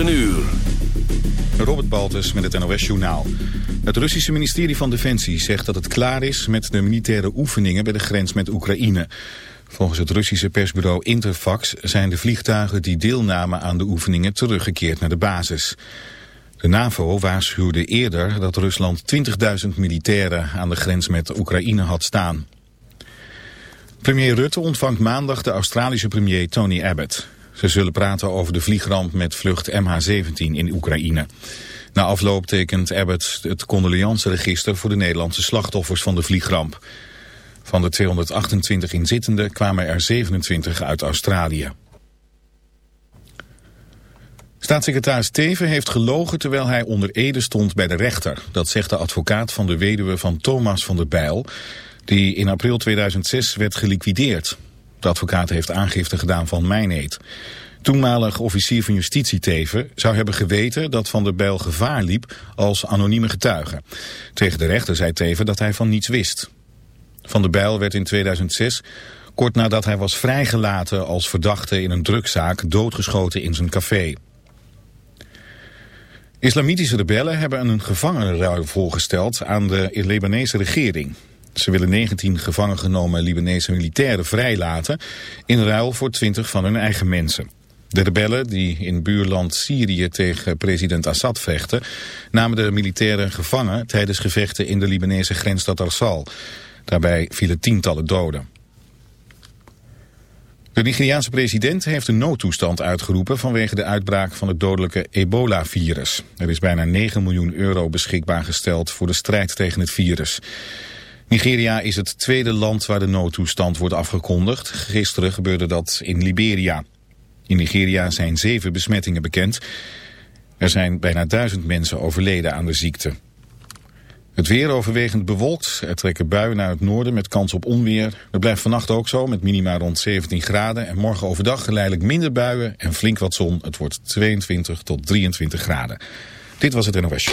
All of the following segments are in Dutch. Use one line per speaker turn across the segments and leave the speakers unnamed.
Een uur.
Robert Baltus met het NOS Journaal. Het Russische ministerie van Defensie zegt dat het klaar is met de militaire oefeningen bij de grens met Oekraïne. Volgens het Russische persbureau Interfax zijn de vliegtuigen die deelnamen aan de oefeningen teruggekeerd naar de basis. De NAVO waarschuwde eerder dat Rusland 20.000 militairen aan de grens met Oekraïne had staan. Premier Rutte ontvangt maandag de Australische premier Tony Abbott. Ze zullen praten over de vliegramp met vlucht MH17 in Oekraïne. Na afloop tekent Abbott het condoleanceregister voor de Nederlandse slachtoffers van de vliegramp. Van de 228 inzittenden kwamen er 27 uit Australië. Staatssecretaris Teven heeft gelogen terwijl hij onder ede stond bij de rechter. Dat zegt de advocaat van de weduwe van Thomas van der Bijl, die in april 2006 werd geliquideerd. De advocaat heeft aangifte gedaan van mijneed. Toenmalig officier van justitie Teven zou hebben geweten dat Van der Bijl gevaar liep als anonieme getuige. Tegen de rechter zei Teven dat hij van niets wist. Van der Bijl werd in 2006, kort nadat hij was vrijgelaten als verdachte in een drugzaak, doodgeschoten in zijn café. Islamitische rebellen hebben een gevangenenruil voorgesteld aan de Libanese regering. Ze willen 19 gevangen genomen Libanese militairen vrijlaten in ruil voor 20 van hun eigen mensen. De rebellen die in buurland Syrië tegen president Assad vechten... namen de militairen gevangen tijdens gevechten in de Libanese grensstad Arsal. Daarbij vielen tientallen doden. De Nigeriaanse president heeft een noodtoestand uitgeroepen vanwege de uitbraak van het dodelijke ebola-virus. Er is bijna 9 miljoen euro beschikbaar gesteld voor de strijd tegen het virus. Nigeria is het tweede land waar de noodtoestand wordt afgekondigd. Gisteren gebeurde dat in Liberia. In Nigeria zijn zeven besmettingen bekend. Er zijn bijna duizend mensen overleden aan de ziekte. Het weer overwegend bewolkt. Er trekken buien naar het noorden met kans op onweer. Het blijft vannacht ook zo met minima rond 17 graden. En morgen overdag geleidelijk minder buien en flink wat zon. Het wordt 22 tot 23 graden. Dit was het NOS.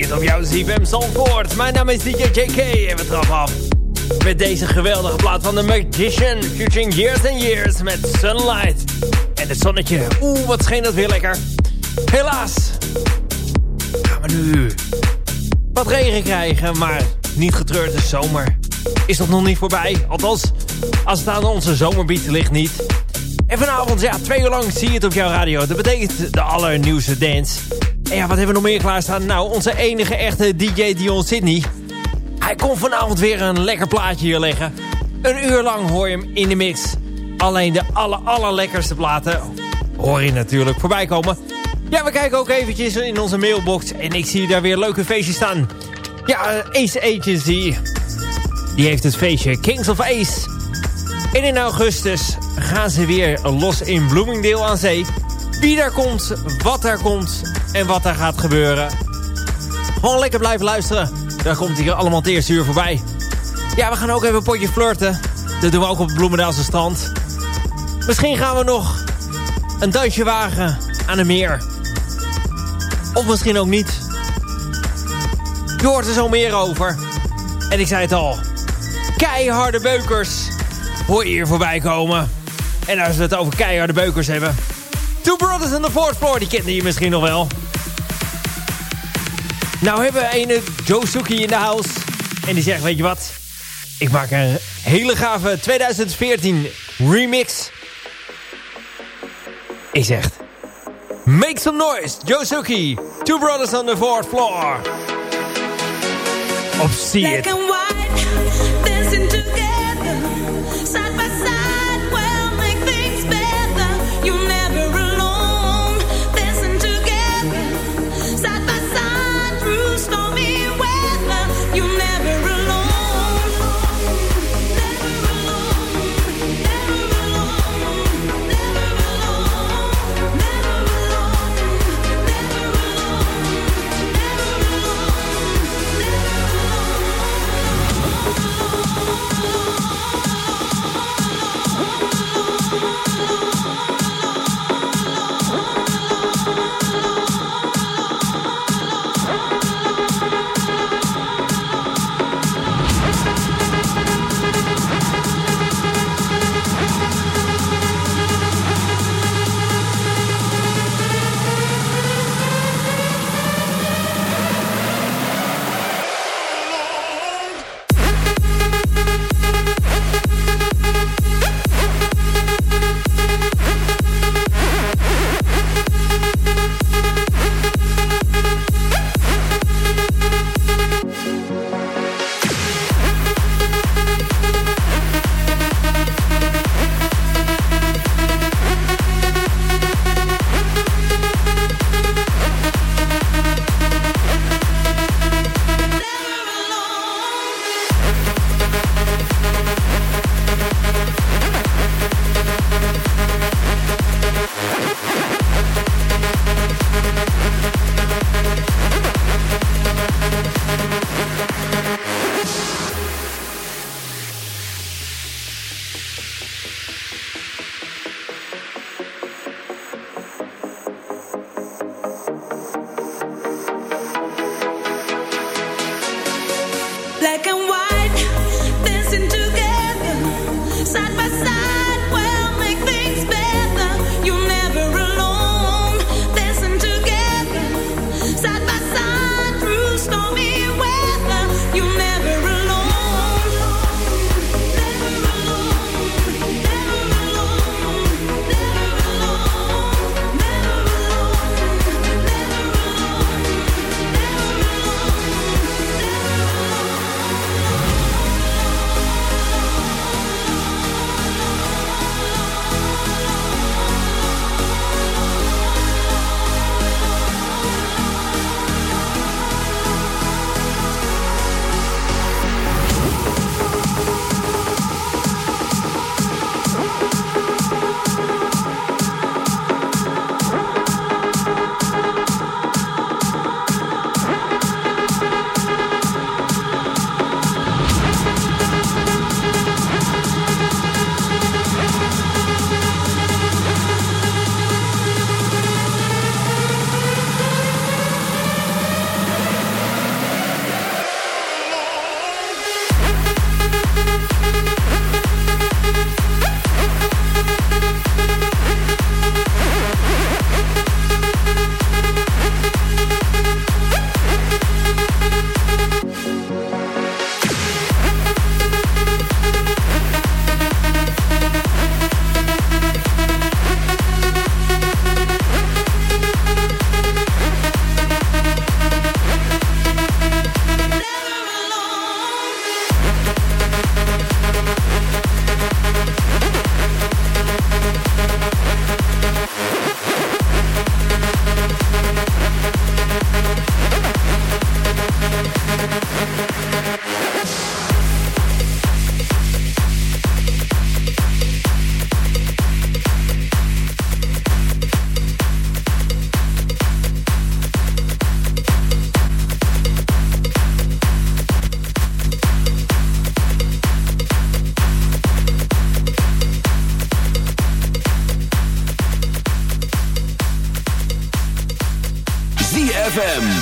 het op jouw ZFM Zandvoort. Mijn naam is DJ JK en we trappen af met deze geweldige plaat van The Magician, featuring Years and Years met Sunlight. En het zonnetje, oeh wat scheen dat weer lekker. Helaas gaan we nu wat regen krijgen, maar niet getreurd, de zomer is nog nog niet voorbij. Althans, als het aan onze zomerbeat ligt niet. En vanavond, ja, twee uur lang zie je het op jouw radio. Dat betekent de allernieuwste dance. En ja, wat hebben we nog meer klaarstaan? Nou, onze enige echte DJ Dion Sydney. Hij komt vanavond weer een lekker plaatje hier leggen. Een uur lang hoor je hem in de mix. Alleen de aller, allerlekkerste platen hoor je natuurlijk voorbij komen. Ja, we kijken ook eventjes in onze mailbox. En ik zie daar weer leuke feestjes staan. Ja, Ace Agency. Die heeft het feestje Kings of Ace. En in augustus gaan ze weer los in Bloomingdale aan zee. Wie daar komt, wat daar komt en wat daar gaat gebeuren. Gewoon lekker blijven luisteren. Daar komt hier allemaal het eerste uur voorbij. Ja, we gaan ook even een potje flirten. Dat doen we ook op het Bloemendaalse strand. Misschien gaan we nog een duitje wagen aan een meer. Of misschien ook niet. Je hoort er zo meer over. En ik zei het al. Keiharde beukers hoor je hier voorbij komen. En als we het over keiharde beukers hebben. Two Brothers on the Fourth Floor, die kende je misschien nog wel. Nou hebben we een Joe Suki in de house. En die zegt, weet je wat? Ik maak een hele gave 2014 remix. Ik zeg... Make some noise, Joe Suki. Two Brothers on the Fourth Floor. Op See It.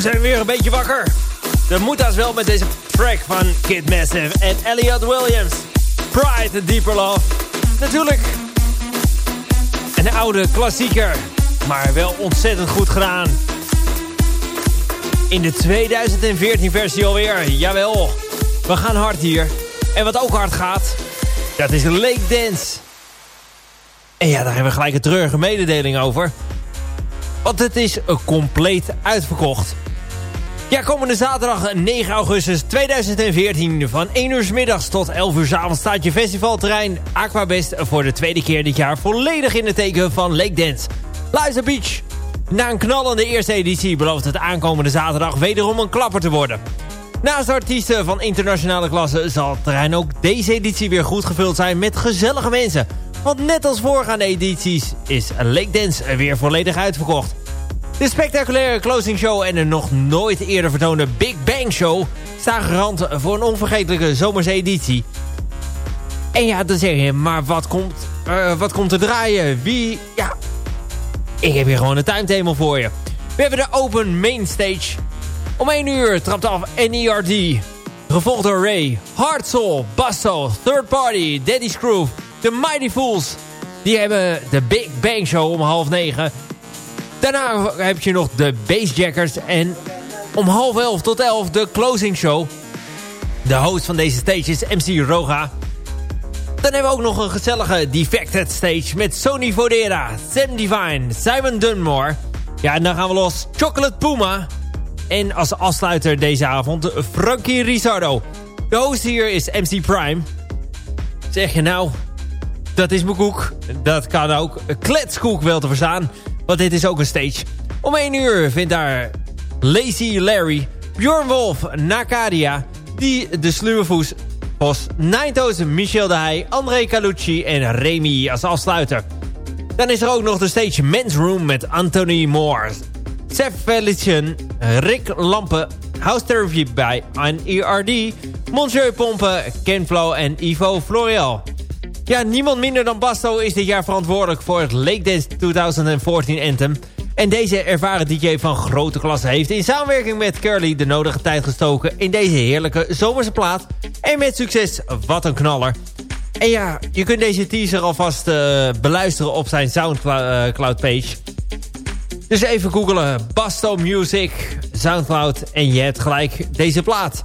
Zijn we weer een beetje wakker. De moetas wel met deze track van Kid Massive en Elliot Williams. Pride, the Deeper Love. Natuurlijk een oude klassieker, maar wel ontzettend goed gedaan. In de 2014 versie alweer, jawel. We gaan hard hier. En wat ook hard gaat, dat is Lake Dance. En ja, daar hebben we gelijk een treurige mededeling over. Want het is compleet uitverkocht. Ja, komende zaterdag 9 augustus 2014 van 1 uur middags tot 11 uur s avonds staat je festivalterrein Aquabest voor de tweede keer dit jaar volledig in het teken van Lake Dance. Liza Beach. Na een knallende eerste editie belooft het aankomende zaterdag wederom een klapper te worden. Naast artiesten van internationale klasse zal het terrein ook deze editie weer goed gevuld zijn met gezellige mensen. Want net als voorgaande edities is Lake Dance weer volledig uitverkocht. De spectaculaire closing show en de nog nooit eerder vertoonde Big Bang Show... staan garant voor een onvergetelijke zomerse editie. En ja, dan zeg je, maar wat komt, uh, wat komt er draaien? Wie, ja... Ik heb hier gewoon een timetable voor je. We hebben de Open Main Stage. Om 1 uur trapt af NERD. Gevolgd door Ray, Hard Soul, Third Party, Daddy's Groove, The Mighty Fools. Die hebben de Big Bang Show om half negen... Daarna heb je nog de Bassjackers en om half elf tot elf de closing show. De host van deze stage is MC Roga. Dan hebben we ook nog een gezellige Defected stage met Sony Vodera, Sam Divine, Simon Dunmore. Ja, en dan gaan we los Chocolate Puma. En als afsluiter deze avond Frankie Risardo. De host hier is MC Prime. Zeg je nou, dat is mijn koek. Dat kan ook kletskoek wel te verstaan. Want dit is ook een stage. Om 1 uur vindt daar Lazy Larry, Bjorn Wolf, Nakadia, die de Sluwevoes, Bos, Nineto's, Michel de Heij, André Calucci en Remy als afsluiter. Dan is er ook nog de stage Men's Room met Anthony Moore, Seth Felician, Rick Lampe, House Therapy bij NERD, Monsieur Pompen, Ken Flo en Ivo Florial. Ja, niemand minder dan Basto is dit jaar verantwoordelijk voor het Lake Dance 2014 Anthem. En deze ervaren DJ van grote klasse heeft in samenwerking met Curly de nodige tijd gestoken in deze heerlijke zomerse plaat. En met succes, wat een knaller. En ja, je kunt deze teaser alvast uh, beluisteren op zijn Soundcloud page. Dus even googelen, Basto Music, Soundcloud en je hebt gelijk deze plaat.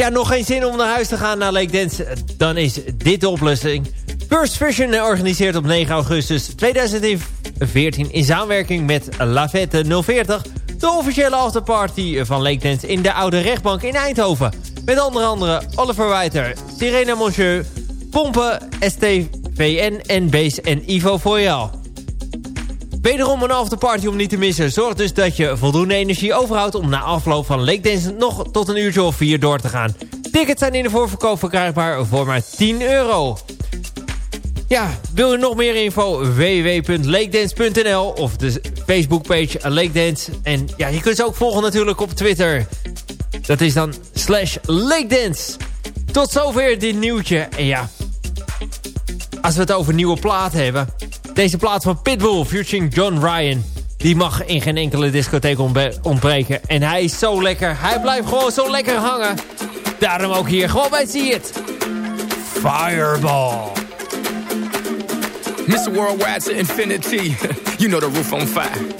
Ja, nog geen zin om naar huis te gaan naar Lake Dance? Dan is dit de oplossing. First Vision organiseert op 9 augustus 2014 in samenwerking met Lavette 040... de officiële afterparty van Lake Dance in de Oude Rechtbank in Eindhoven. Met onder andere Oliver Wijter, Sirena Monsieur, Pompen, STVN en Base en Ivo Foyal. Wederom een afterparty om niet te missen. Zorg dus dat je voldoende energie overhoudt om na afloop van Lake Dance nog tot een uurtje of vier door te gaan. Tickets zijn in de voorverkoop verkrijgbaar voor maar 10 euro. Ja, wil je nog meer info? www.lakedance.nl of de Facebookpage Lake Dance. En ja, je kunt ze ook volgen natuurlijk op Twitter. Dat is dan slash Lake Dance. Tot zover dit nieuwtje. En ja, als we het over nieuwe platen hebben... Deze plaat van Pitbull featuring John Ryan. Die mag in geen enkele discotheek ontbreken. En hij is zo lekker. Hij blijft gewoon zo lekker hangen. Daarom ook hier gewoon bij See It. Fireball.
Mr. Worldwide to infinity. you know the roof on fire.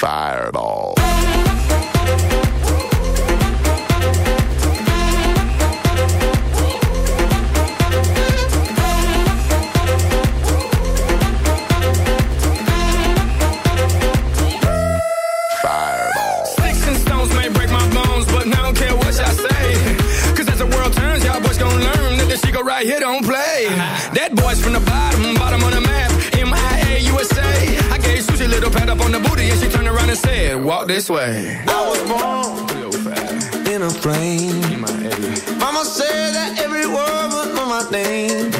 fireball. booty and she turned around and said, Walk this way.
I was born in a frame. Mama said that every word was my name.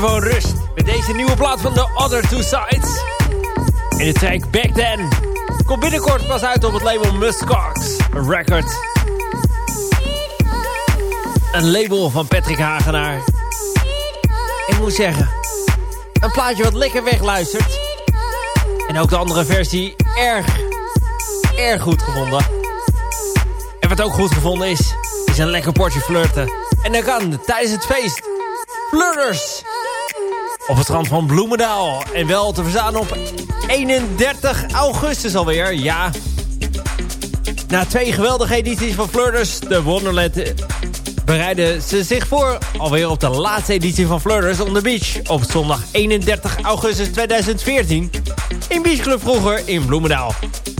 Momentje rust. Met deze nieuwe plaat van The Other Two Sides. En de track Back Then. Komt binnenkort pas uit op het label Muskox Records. Een label van Patrick Hagenaar. Ik moet zeggen, een plaatje wat lekker wegluistert. En ook de andere versie erg, erg goed gevonden. En wat ook goed gevonden is, is een lekker potje flirten. En dat kan tijdens het feest. Flirters! Op het strand van Bloemendaal. En wel te verstaan op 31 augustus alweer. Ja. Na twee geweldige edities van Flirters, de Wonderland... eh, bereiden ze zich voor alweer op de laatste editie van Flirters on the Beach... op zondag 31 augustus 2014 in Beach Club vroeger in Bloemendaal.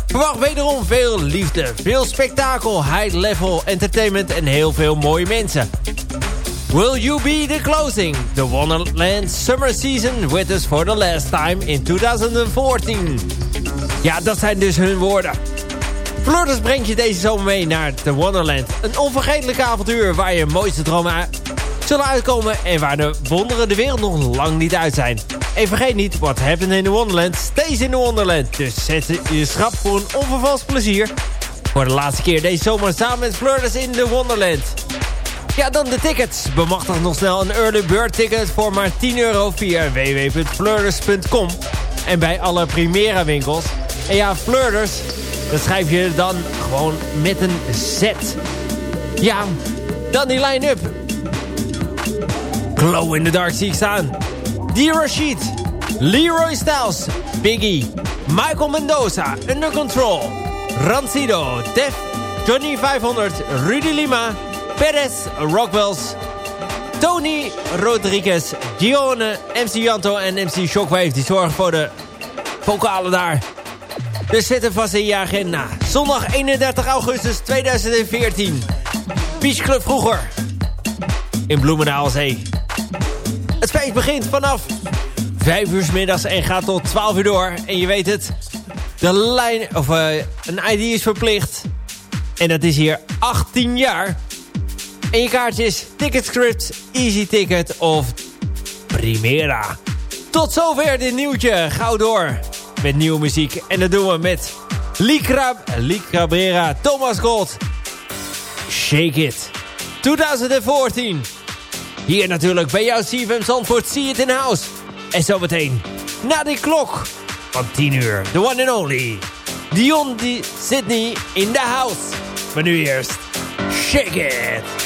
Verwacht wederom veel liefde, veel spektakel, high level entertainment en heel veel mooie mensen. Will you be the closing? The Wonderland Summer Season with us for the last time in 2014. Ja, dat zijn dus hun woorden. Flirters brengt je deze zomer mee naar The Wonderland. Een onvergetelijk avontuur waar je mooiste dromen zullen uitkomen... en waar de wonderen de wereld nog lang niet uit zijn. En vergeet niet, what happened in the Wonderland stays in the Wonderland. Dus zet je schrap voor een onvervalst plezier. Voor de laatste keer deze zomer samen met Flirters in the Wonderland. Ja, dan de tickets. Bemachtig nog snel een early bird ticket voor maar 10 euro via www.flirters.com. En bij alle Primera winkels. En ja, Flirters, dat schrijf je dan gewoon met een Z. Ja, dan die line-up. Glow in the Dark zie ik staan. D. Rashid, Leroy Styles, Biggie, Michael Mendoza, Under Control, Rancido, Def, Johnny 500, Rudy Lima, Perez, Rockwells, Tony Rodriguez, Gione, MC Janto en MC Shockwave. Die zorgen voor de vocalen daar. Dus zet er vast in je agenda. Zondag 31 augustus 2014. Beach Club vroeger. In Bloemendaalzee. Het feest begint vanaf 5 uur middags en gaat tot 12 uur door. En je weet het, de lijn, of, eh, een ID is verplicht. En dat is hier 18 jaar. En je kaartjes, Ticketscript, Easy Ticket of Primera. Tot zover dit nieuwtje. Gauw door met nieuwe muziek. En dat doen we met Licra, Licabrera, Thomas Gold. Shake It. 2014. Hier natuurlijk bij jou CFM Zandvoort, See It in House. En zometeen, na die klok van 10 uur, the one and only, Dion Di Sydney in the house. Maar nu eerst, Shake It.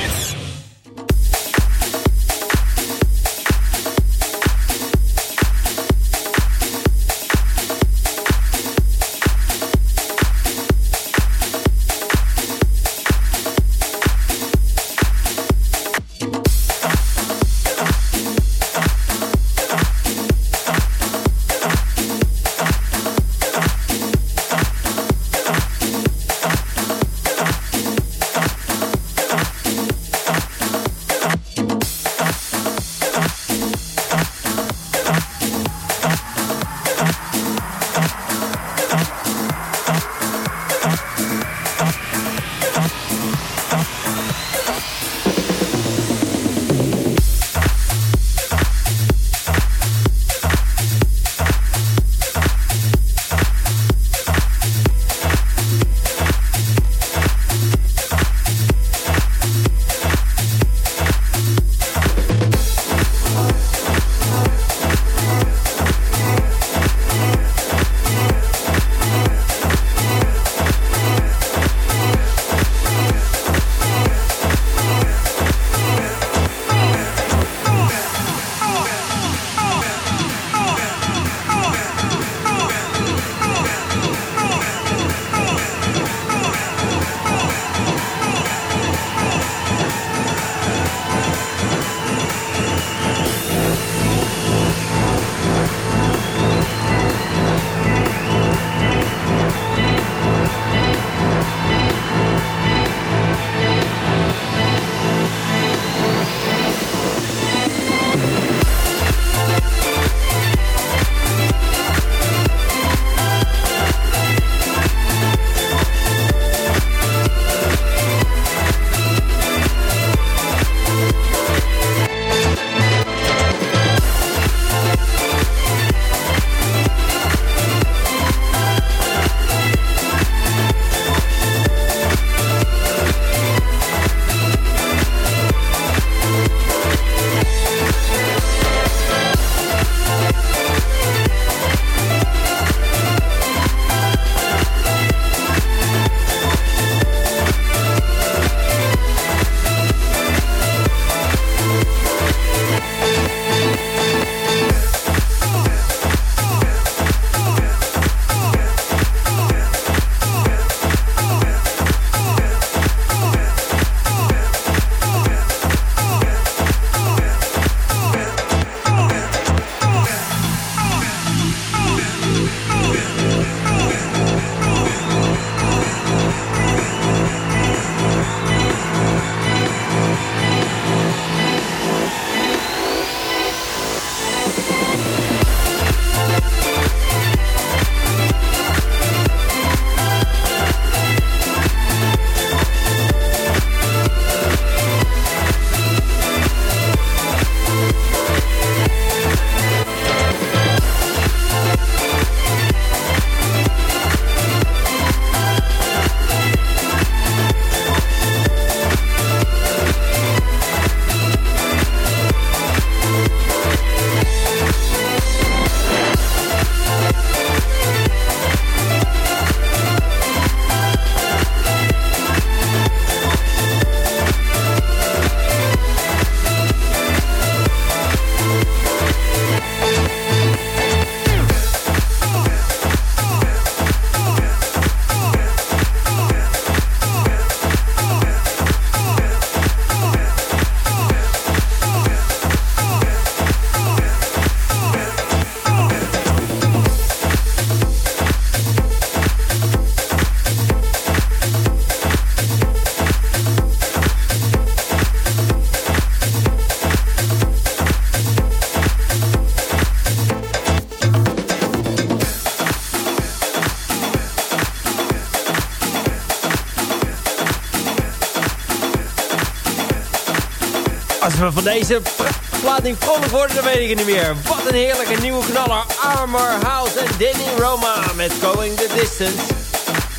Van deze pr- plaat niet vrolijk worden, dan weet ik niet meer. Wat een heerlijke nieuwe knaller. Armor House en Danny Roma met Going the Distance.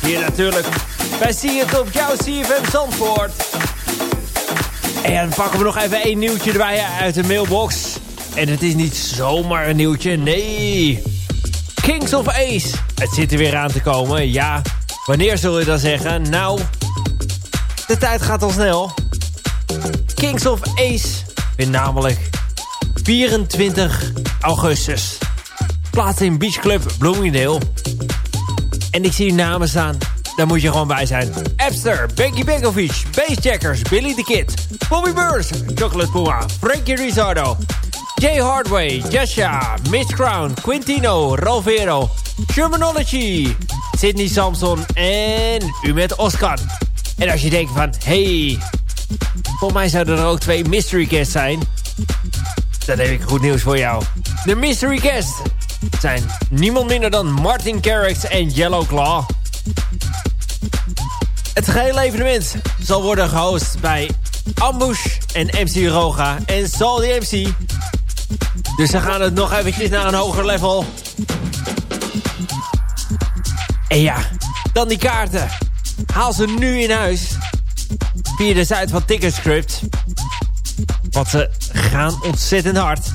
Hier natuurlijk bij Zie het op jouw CFM Zandvoort. En pakken we nog even één nieuwtje erbij uit de mailbox. En het is niet zomaar een nieuwtje, nee. Kings of Ace. Het zit er weer aan te komen, ja. Wanneer zul je dat zeggen? Nou, de tijd gaat al snel. Kings of Ace namelijk 24 augustus plaats in Beach Club Bloomingdale. En ik zie hier namen staan, daar moet je gewoon bij zijn. Epster, Becky Begovic, Bassjackers, Billy the Kid, Bobby Burns, Chocolate Puma, Frankie Rizzardo, Jay Hardway, Jasha, Mitch Crown, Quintino, Rovero, Shermanology, Sydney Samson en u met Oscar. En als je denkt van, hey, volgens mij zouden er ook twee mystery guests zijn. Dan heb ik goed nieuws voor jou. De mystery guests zijn niemand minder dan Martin Garrix en Yellow Claw. Het gehele evenement zal worden gehost bij Ambush en MC Roga en Sal the MC. Dus ze gaan het nog eventjes naar een hoger level. En ja, dan die kaarten. Haal ze nu in huis. Via de site van Ticketscript. Want ze gaan ontzettend hard.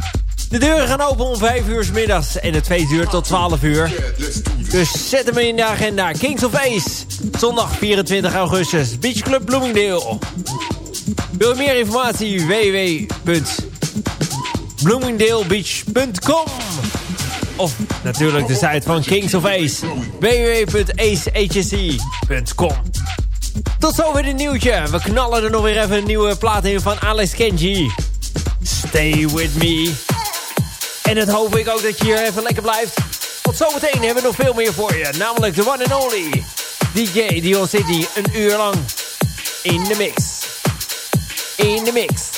De deuren gaan open om 5 uur s middags en het feest duurt tot 12 uur. Dus zet hem in de agenda. Kings of Ace. Zondag 24 augustus. Beach Club Bloomingdale. Wil je meer informatie? www.bloomingdalebeach.com Of natuurlijk de site van Kings of Ace. www.aceagency.com Tot zover dit nieuwtje. We knallen er nog weer even een nieuwe plaat in van Alex Kenji. Stay with me. En dat hoop ik ook dat je hier even lekker blijft. Want zometeen hebben we nog veel meer voor je. Namelijk de one and only DJ Dion City. Een uur lang in de mix. In de mix.